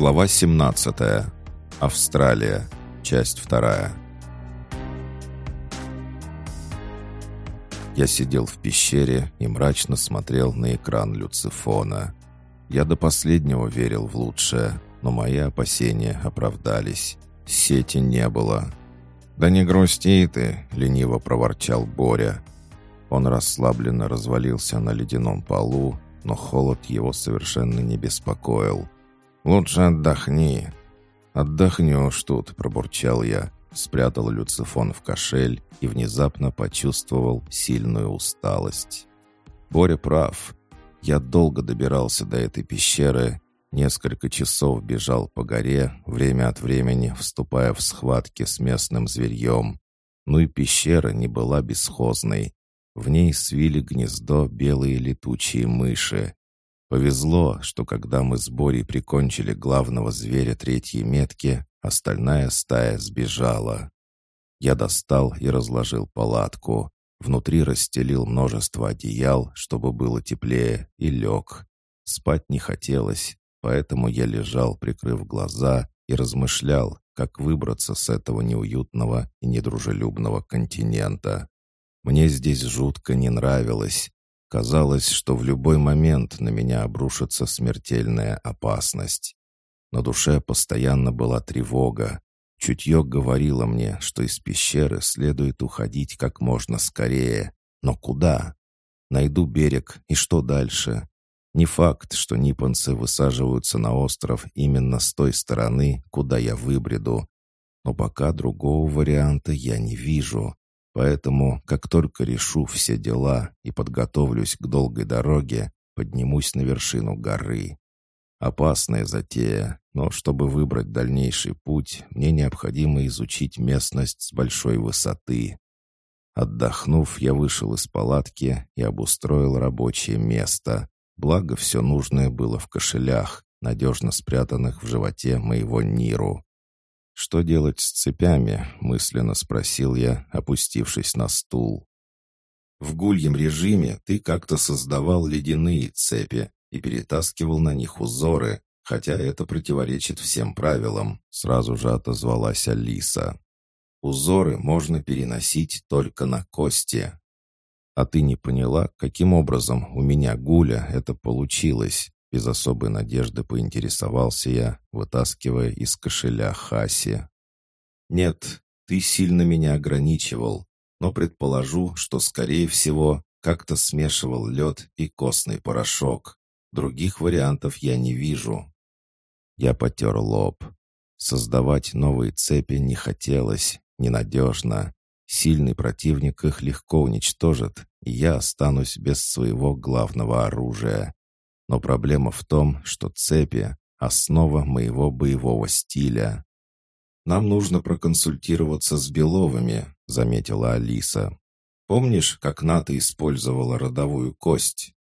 Глава 17. Австралия. Часть 2. Я сидел в пещере и мрачно смотрел на экран люцифона. Я до последнего верил в лучшее, но мои опасения оправдались. Сети не было. «Да не грусти ты!» — лениво проворчал Боря. Он расслабленно развалился на ледяном полу, но холод его совершенно не беспокоил. «Лучше отдохни». «Отдохнешь тут», — пробурчал я, спрятал люцифон в кошель и внезапно почувствовал сильную усталость. Боря прав. Я долго добирался до этой пещеры, несколько часов бежал по горе, время от времени вступая в схватки с местным зверьем. Ну и пещера не была бесхозной. В ней свили гнездо белые летучие мыши. Повезло, что когда мы с Борей прикончили главного зверя третьей метки, остальная стая сбежала. Я достал и разложил палатку. Внутри расстелил множество одеял, чтобы было теплее, и лег. Спать не хотелось, поэтому я лежал, прикрыв глаза, и размышлял, как выбраться с этого неуютного и недружелюбного континента. Мне здесь жутко не нравилось, Казалось, что в любой момент на меня обрушится смертельная опасность. На душе постоянно была тревога. Чутье говорило мне, что из пещеры следует уходить как можно скорее. Но куда? Найду берег, и что дальше? Не факт, что ниппонцы высаживаются на остров именно с той стороны, куда я выбреду. Но пока другого варианта я не вижу. Поэтому, как только решу все дела и подготовлюсь к долгой дороге, поднимусь на вершину горы. Опасная затея, но чтобы выбрать дальнейший путь, мне необходимо изучить местность с большой высоты. Отдохнув, я вышел из палатки и обустроил рабочее место. Благо, все нужное было в кошелях, надежно спрятанных в животе моего Ниру. «Что делать с цепями?» — мысленно спросил я, опустившись на стул. «В гульем режиме ты как-то создавал ледяные цепи и перетаскивал на них узоры, хотя это противоречит всем правилам», — сразу же отозвалась Алиса. «Узоры можно переносить только на кости». «А ты не поняла, каким образом у меня гуля это получилось?» Без особой надежды поинтересовался я, вытаскивая из кошеля Хаси. «Нет, ты сильно меня ограничивал, но предположу, что, скорее всего, как-то смешивал лед и костный порошок. Других вариантов я не вижу». Я потер лоб. Создавать новые цепи не хотелось, ненадежно. Сильный противник их легко уничтожит, и я останусь без своего главного оружия. Но проблема в том, что цепи — основа моего боевого стиля. «Нам нужно проконсультироваться с Беловыми», — заметила Алиса. «Помнишь, как Ната использовала родовую кость?»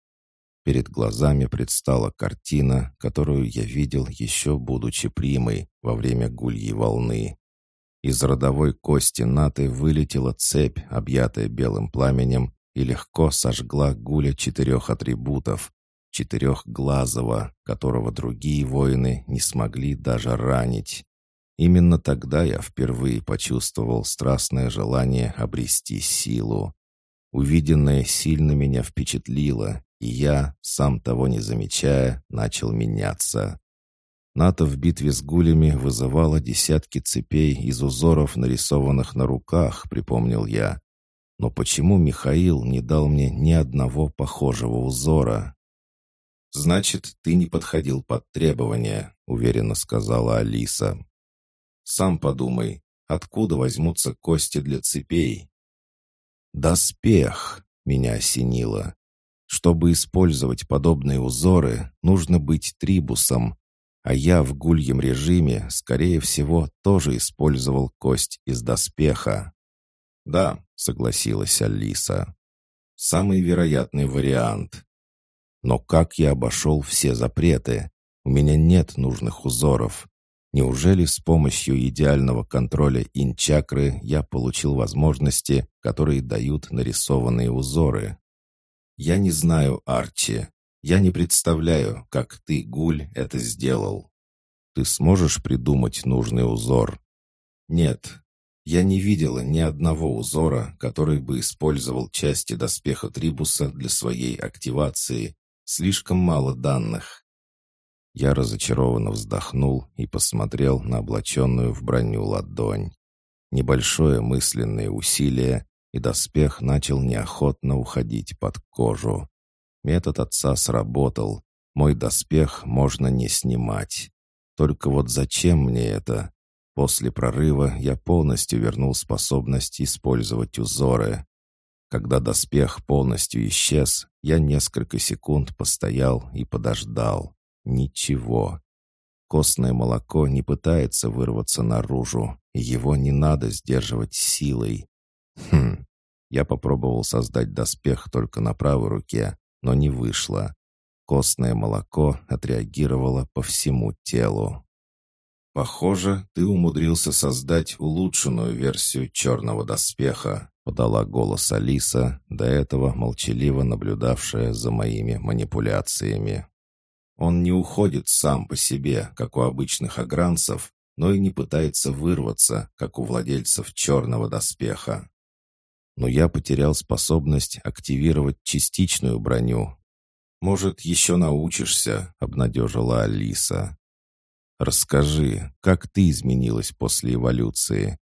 Перед глазами предстала картина, которую я видел еще будучи примой во время гульей волны. Из родовой кости Наты вылетела цепь, объятая белым пламенем, и легко сожгла гуля четырех атрибутов, четырехглазого, которого другие воины не смогли даже ранить. Именно тогда я впервые почувствовал страстное желание обрести силу. Увиденное сильно меня впечатлило, и я, сам того не замечая, начал меняться. НАТО в битве с гулями вызывало десятки цепей из узоров, нарисованных на руках, припомнил я. Но почему Михаил не дал мне ни одного похожего узора? «Значит, ты не подходил под требования», — уверенно сказала Алиса. «Сам подумай, откуда возьмутся кости для цепей?» «Доспех!» — меня осенило. «Чтобы использовать подобные узоры, нужно быть трибусом, а я в гульем режиме, скорее всего, тоже использовал кость из доспеха». «Да», — согласилась Алиса. «Самый вероятный вариант. Но как я обошел все запреты? У меня нет нужных узоров. Неужели с помощью идеального контроля инчакры я получил возможности, которые дают нарисованные узоры? Я не знаю, Арчи. Я не представляю, как ты, Гуль, это сделал. Ты сможешь придумать нужный узор?» «Нет, я не видела ни одного узора, который бы использовал части доспеха Трибуса для своей активации. Слишком мало данных». Я разочарованно вздохнул и посмотрел на облаченную в броню ладонь. Небольшое мысленное усилие, и доспех начал неохотно уходить под кожу. Метод отца сработал. Мой доспех можно не снимать. Только вот зачем мне это? После прорыва я полностью вернул способность использовать узоры. Когда доспех полностью исчез, я несколько секунд постоял и подождал. Ничего. Костное молоко не пытается вырваться наружу, и его не надо сдерживать силой. Хм, я попробовал создать доспех только на правой руке, но не вышло. Костное молоко отреагировало по всему телу. «Похоже, ты умудрился создать улучшенную версию черного доспеха», подала голос Алиса, до этого молчаливо наблюдавшая за моими манипуляциями. «Он не уходит сам по себе, как у обычных агранцев, но и не пытается вырваться, как у владельцев черного доспеха но я потерял способность активировать частичную броню. «Может, еще научишься», — обнадежила Алиса. «Расскажи, как ты изменилась после эволюции?»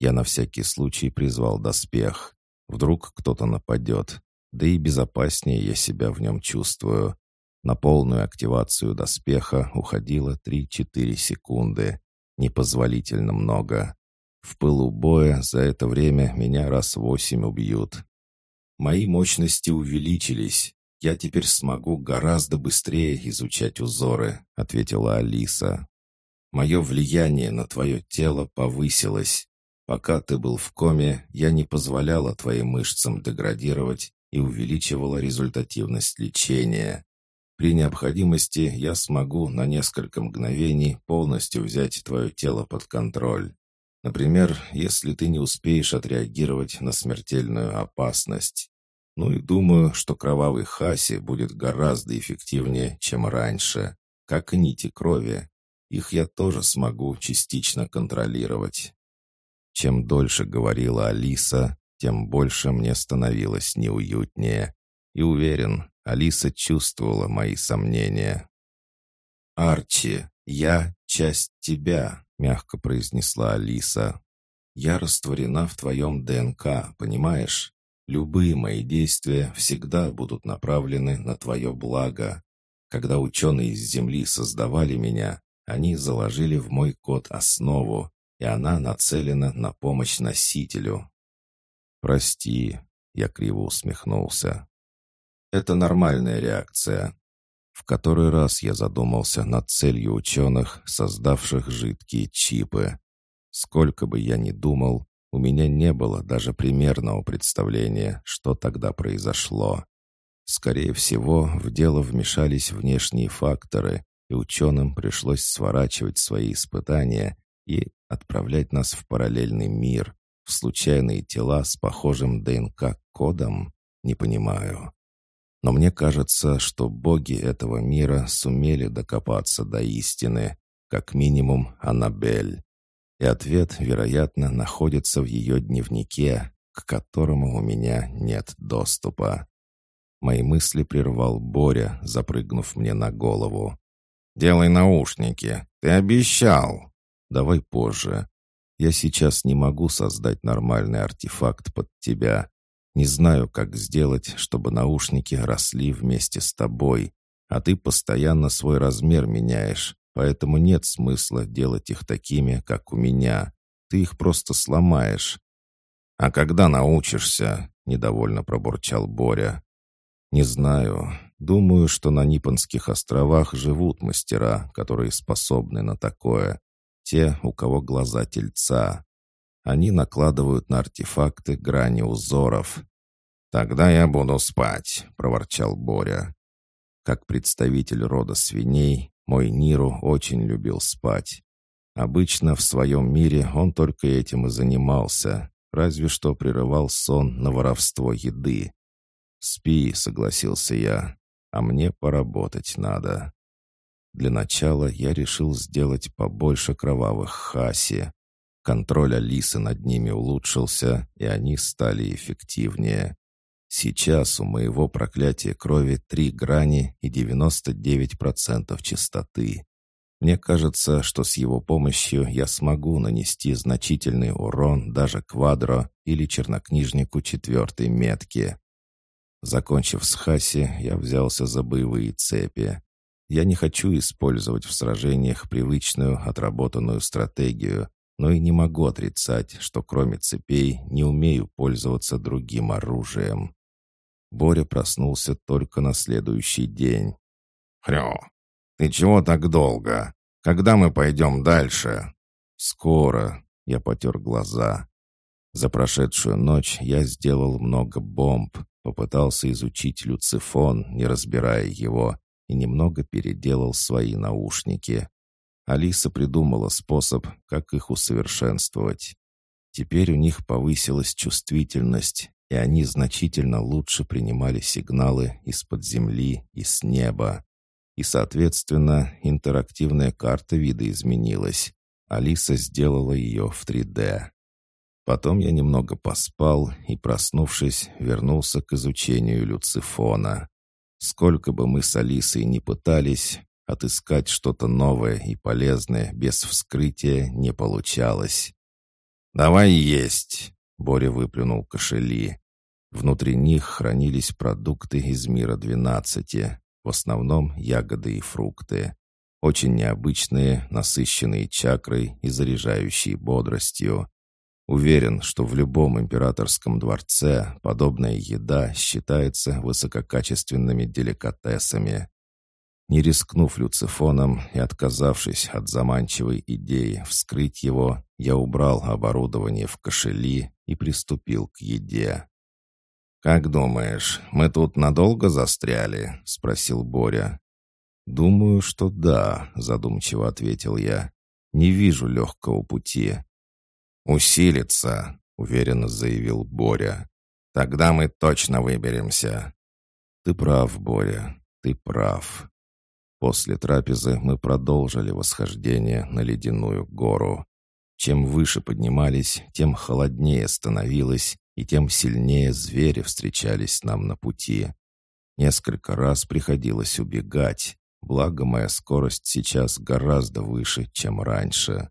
Я на всякий случай призвал доспех. Вдруг кто-то нападет. Да и безопаснее я себя в нем чувствую. На полную активацию доспеха уходило 3-4 секунды. Непозволительно много. В пылу боя за это время меня раз восемь убьют. Мои мощности увеличились. Я теперь смогу гораздо быстрее изучать узоры», — ответила Алиса. «Мое влияние на твое тело повысилось. Пока ты был в коме, я не позволяла твоим мышцам деградировать и увеличивала результативность лечения. При необходимости я смогу на несколько мгновений полностью взять твое тело под контроль. Например, если ты не успеешь отреагировать на смертельную опасность. Ну и думаю, что кровавый хаси будет гораздо эффективнее, чем раньше, как и нити крови. Их я тоже смогу частично контролировать. Чем дольше говорила Алиса, тем больше мне становилось неуютнее. И уверен, Алиса чувствовала мои сомнения. «Арчи, я часть тебя», мягко произнесла Алиса. «Я растворена в твоем ДНК, понимаешь? Любые мои действия всегда будут направлены на твое благо. Когда ученые из Земли создавали меня, они заложили в мой код основу, и она нацелена на помощь носителю». «Прости», — я криво усмехнулся. «Это нормальная реакция. В который раз я задумался над целью ученых, создавших жидкие чипы. Сколько бы я ни думал, у меня не было даже примерного представления, что тогда произошло. Скорее всего, в дело вмешались внешние факторы, и ученым пришлось сворачивать свои испытания и отправлять нас в параллельный мир, в случайные тела с похожим ДНК-кодом? Не понимаю. Но мне кажется, что боги этого мира сумели докопаться до истины, как минимум Аннабель. И ответ, вероятно, находится в ее дневнике, к которому у меня нет доступа. Мои мысли прервал Боря, запрыгнув мне на голову. «Делай наушники. Ты обещал!» «Давай позже. Я сейчас не могу создать нормальный артефакт под тебя. Не знаю, как сделать, чтобы наушники росли вместе с тобой, а ты постоянно свой размер меняешь, поэтому нет смысла делать их такими, как у меня. Ты их просто сломаешь». «А когда научишься?» — недовольно пробурчал Боря. «Не знаю. Думаю, что на Нипонских островах живут мастера, которые способны на такое. Те, у кого глаза тельца. Они накладывают на артефакты грани узоров. «Тогда я буду спать», — проворчал Боря. Как представитель рода свиней, мой Ниру очень любил спать. Обычно в своем мире он только этим и занимался, разве что прерывал сон на воровство еды. «Спи», — согласился я, — «а мне поработать надо». Для начала я решил сделать побольше кровавых хаси. Контроль Алисы над ними улучшился, и они стали эффективнее. Сейчас у моего проклятия крови три грани и 99% чистоты. Мне кажется, что с его помощью я смогу нанести значительный урон даже квадро или чернокнижнику четвертой метки. Закончив с Хаси, я взялся за боевые цепи. Я не хочу использовать в сражениях привычную отработанную стратегию, но и не могу отрицать, что кроме цепей не умею пользоваться другим оружием. Боря проснулся только на следующий день. «Хрю, ты чего так долго? Когда мы пойдем дальше?» «Скоро», — я потер глаза. За прошедшую ночь я сделал много бомб, попытался изучить люцифон, не разбирая его, и немного переделал свои наушники. Алиса придумала способ, как их усовершенствовать. Теперь у них повысилась чувствительность, и они значительно лучше принимали сигналы из-под земли и с неба. И, соответственно, интерактивная карта вида изменилась. Алиса сделала ее в 3D. Потом я немного поспал и, проснувшись, вернулся к изучению Люцифона. Сколько бы мы с Алисой ни пытались, отыскать что-то новое и полезное без вскрытия не получалось. «Давай есть!» Боря выплюнул кошели. Внутри них хранились продукты из мира двенадцати, в основном ягоды и фрукты. Очень необычные, насыщенные чакрой и заряжающие бодростью. Уверен, что в любом императорском дворце подобная еда считается высококачественными деликатесами. Не рискнув люцифоном и отказавшись от заманчивой идеи вскрыть его, я убрал оборудование в кошели и приступил к еде. «Как думаешь, мы тут надолго застряли?» — спросил Боря. «Думаю, что да», — задумчиво ответил я. «Не вижу легкого пути». «Усилится», — уверенно заявил Боря. «Тогда мы точно выберемся». «Ты прав, Боря, ты прав». После трапезы мы продолжили восхождение на ледяную гору. Чем выше поднимались, тем холоднее становилось, и тем сильнее звери встречались нам на пути. Несколько раз приходилось убегать, благо моя скорость сейчас гораздо выше, чем раньше.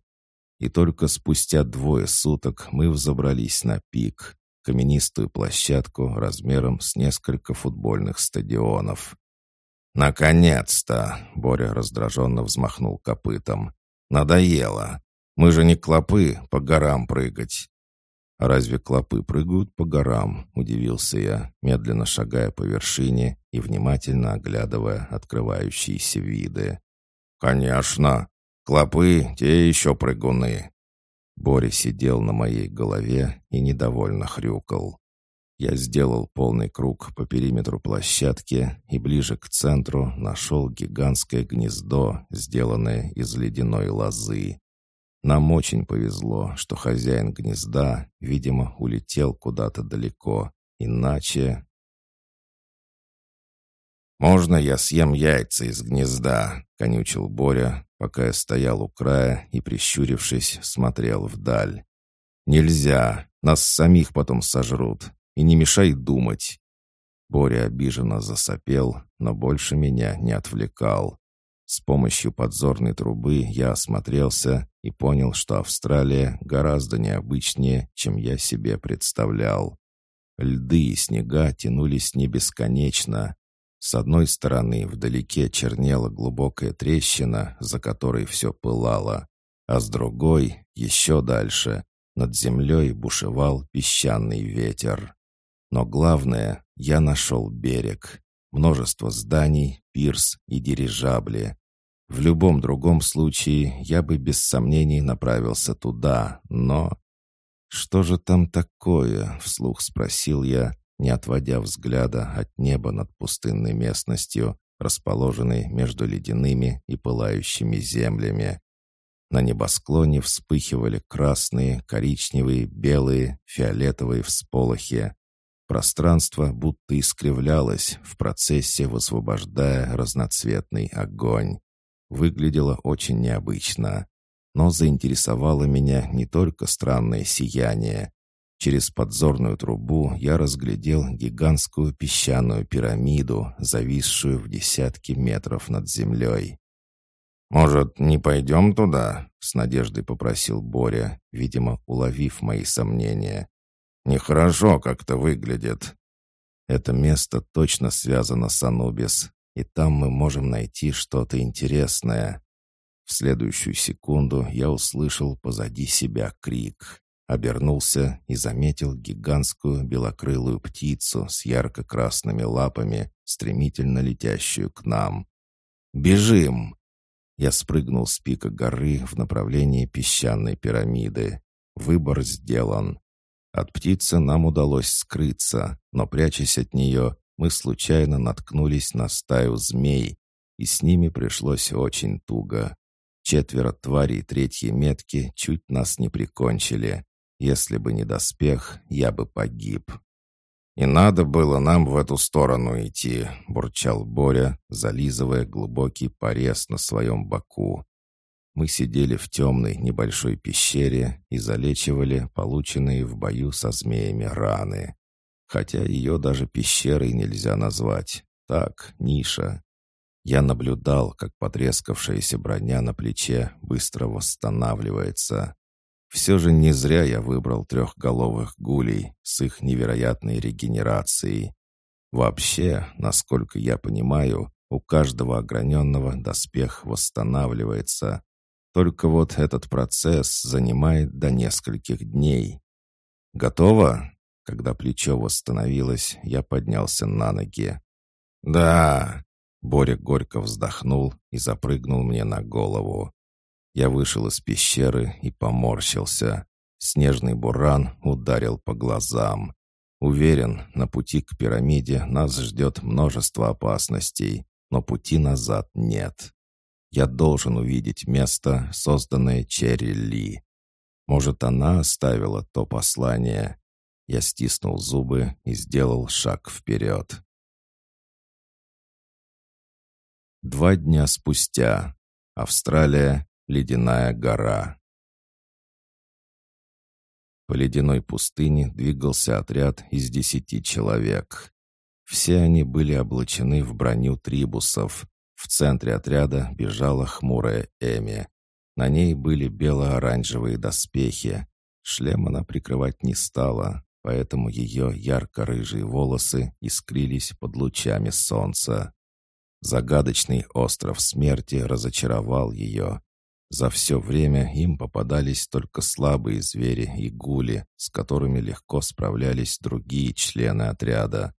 И только спустя двое суток мы взобрались на пик, каменистую площадку размером с несколько футбольных стадионов. «Наконец-то!» — Боря раздраженно взмахнул копытом. «Надоело! Мы же не клопы по горам прыгать!» «А разве клопы прыгают по горам?» — удивился я, медленно шагая по вершине и внимательно оглядывая открывающиеся виды. «Конечно! Клопы — те еще прыгуны!» Боря сидел на моей голове и недовольно хрюкал. Я сделал полный круг по периметру площадки и ближе к центру нашел гигантское гнездо, сделанное из ледяной лозы. Нам очень повезло, что хозяин гнезда, видимо, улетел куда-то далеко. Иначе... «Можно я съем яйца из гнезда?» — конючил Боря, пока я стоял у края и, прищурившись, смотрел вдаль. «Нельзя, нас самих потом сожрут и не мешай думать». Боря обиженно засопел, но больше меня не отвлекал. С помощью подзорной трубы я осмотрелся и понял, что Австралия гораздо необычнее, чем я себе представлял. Льды и снега тянулись не бесконечно. С одной стороны вдалеке чернела глубокая трещина, за которой все пылало, а с другой, еще дальше, над землей бушевал песчаный ветер. Но главное, я нашел берег. Множество зданий, пирс и дирижабли. В любом другом случае я бы без сомнений направился туда, но... «Что же там такое?» — вслух спросил я, не отводя взгляда от неба над пустынной местностью, расположенной между ледяными и пылающими землями. На небосклоне вспыхивали красные, коричневые, белые, фиолетовые всполохи. Пространство будто искривлялось в процессе, высвобождая разноцветный огонь. выглядело очень необычно. Но заинтересовало меня не только странное сияние. Через подзорную трубу я разглядел гигантскую песчаную пирамиду, зависшую в десятки метров над землей. «Может, не пойдем туда?» — с надеждой попросил Боря, видимо, уловив мои сомнения. «Нехорошо как-то выглядит». «Это место точно связано с Анубис, и там мы можем найти что-то интересное». В следующую секунду я услышал позади себя крик. Обернулся и заметил гигантскую белокрылую птицу с ярко-красными лапами, стремительно летящую к нам. «Бежим!» Я спрыгнул с пика горы в направлении песчаной пирамиды. Выбор сделан. От птицы нам удалось скрыться, но, прячась от нее, мы случайно наткнулись на стаю змей, и с ними пришлось очень туго. Четверо тварей третьей метки чуть нас не прикончили. Если бы не доспех, я бы погиб. «И надо было нам в эту сторону идти», — бурчал Боря, зализывая глубокий порез на своем боку. Мы сидели в темной небольшой пещере и залечивали полученные в бою со змеями раны. Хотя ее даже пещерой нельзя назвать. Так, ниша. Я наблюдал, как потрескавшаяся броня на плече быстро восстанавливается. Все же не зря я выбрал трехголовых гулей с их невероятной регенерацией. Вообще, насколько я понимаю, у каждого ограненного доспех восстанавливается. Только вот этот процесс занимает до нескольких дней. «Готово?» Когда плечо восстановилось, я поднялся на ноги. «Да!» Боря горько вздохнул и запрыгнул мне на голову. Я вышел из пещеры и поморщился. Снежный буран ударил по глазам. Уверен, на пути к пирамиде нас ждет множество опасностей, но пути назад нет. Я должен увидеть место, созданное Черри Ли. Может, она оставила то послание. Я стиснул зубы и сделал шаг вперед. Два дня спустя. Австралия, Ледяная гора. По ледяной пустыне двигался отряд из десяти человек. Все они были облачены в броню трибусов. В центре отряда бежала хмурая Эми. На ней были бело-оранжевые доспехи. Шлем она прикрывать не стала, поэтому ее ярко-рыжие волосы искрились под лучами солнца. Загадочный остров смерти разочаровал ее. За все время им попадались только слабые звери и гули, с которыми легко справлялись другие члены отряда.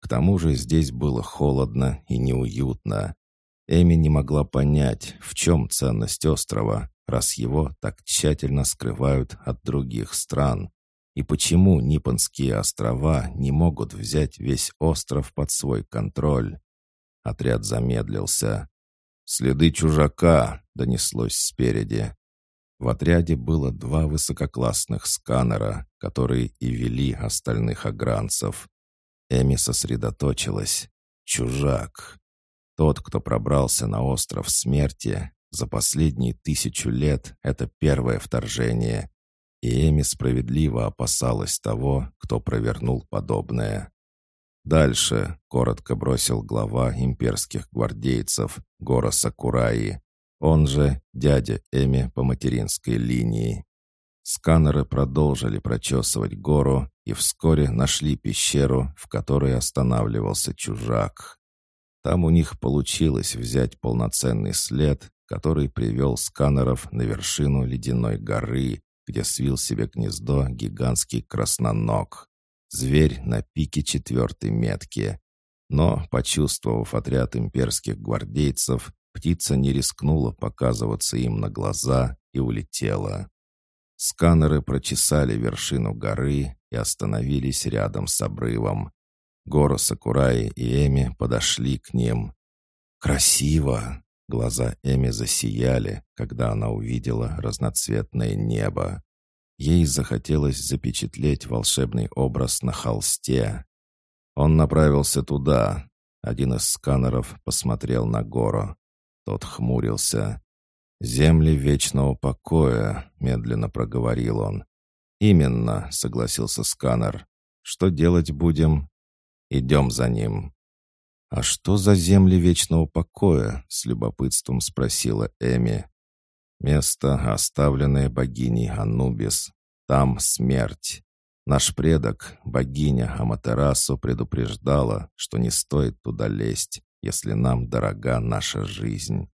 К тому же здесь было холодно и неуютно. Эми не могла понять, в чем ценность острова, раз его так тщательно скрывают от других стран. И почему Нипонские острова не могут взять весь остров под свой контроль? Отряд замедлился. «Следы чужака!» — донеслось спереди. В отряде было два высококлассных сканера, которые и вели остальных огранцев. Эми сосредоточилась. «Чужак!» Тот, кто пробрался на остров смерти, за последние тысячу лет это первое вторжение. И Эми справедливо опасалась того, кто провернул подобное. «Дальше», — коротко бросил глава имперских гвардейцев Гора Сакураи, он же дядя Эми по материнской линии. Сканеры продолжили прочесывать гору и вскоре нашли пещеру, в которой останавливался чужак. Там у них получилось взять полноценный след, который привел сканеров на вершину ледяной горы, где свил себе гнездо гигантский красноног. Зверь на пике четвертой метки. Но, почувствовав отряд имперских гвардейцев, птица не рискнула показываться им на глаза и улетела. Сканеры прочесали вершину горы и остановились рядом с обрывом. Гора Сакураи и Эми подошли к ним. «Красиво!» Глаза Эми засияли, когда она увидела разноцветное небо. Ей захотелось запечатлеть волшебный образ на холсте. Он направился туда. Один из сканеров посмотрел на гору. Тот хмурился. «Земли вечного покоя», — медленно проговорил он. «Именно», — согласился сканер. «Что делать будем?» «Идем за ним». «А что за земли вечного покоя?» — с любопытством спросила Эми. «Место, оставленное богиней Анубис. Там смерть. Наш предок, богиня Аматерасу, предупреждала, что не стоит туда лезть, если нам дорога наша жизнь.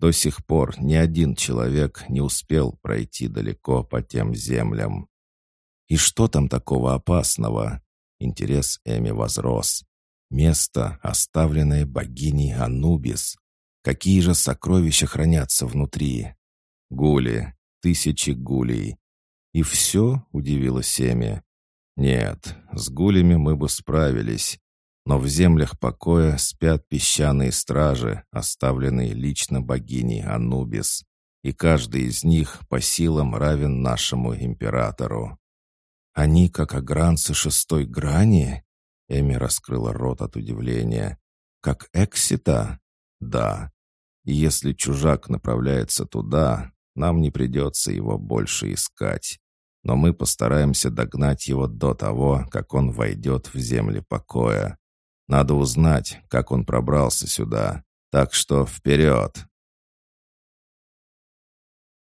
До сих пор ни один человек не успел пройти далеко по тем землям. И что там такого опасного? Интерес Эми возрос. Место, оставленное богиней Анубис. Какие же сокровища хранятся внутри? Гули, тысячи гулей. «И все?» — удивилась Семи. «Нет, с гулями мы бы справились. Но в землях покоя спят песчаные стражи, оставленные лично богиней Анубис, и каждый из них по силам равен нашему императору. Они как огранцы шестой грани? Эми раскрыла рот от удивления. Как Эксита? Да. И если чужак направляется туда, нам не придется его больше искать. Но мы постараемся догнать его до того, как он войдет в земли покоя. Надо узнать, как он пробрался сюда. Так что вперед!»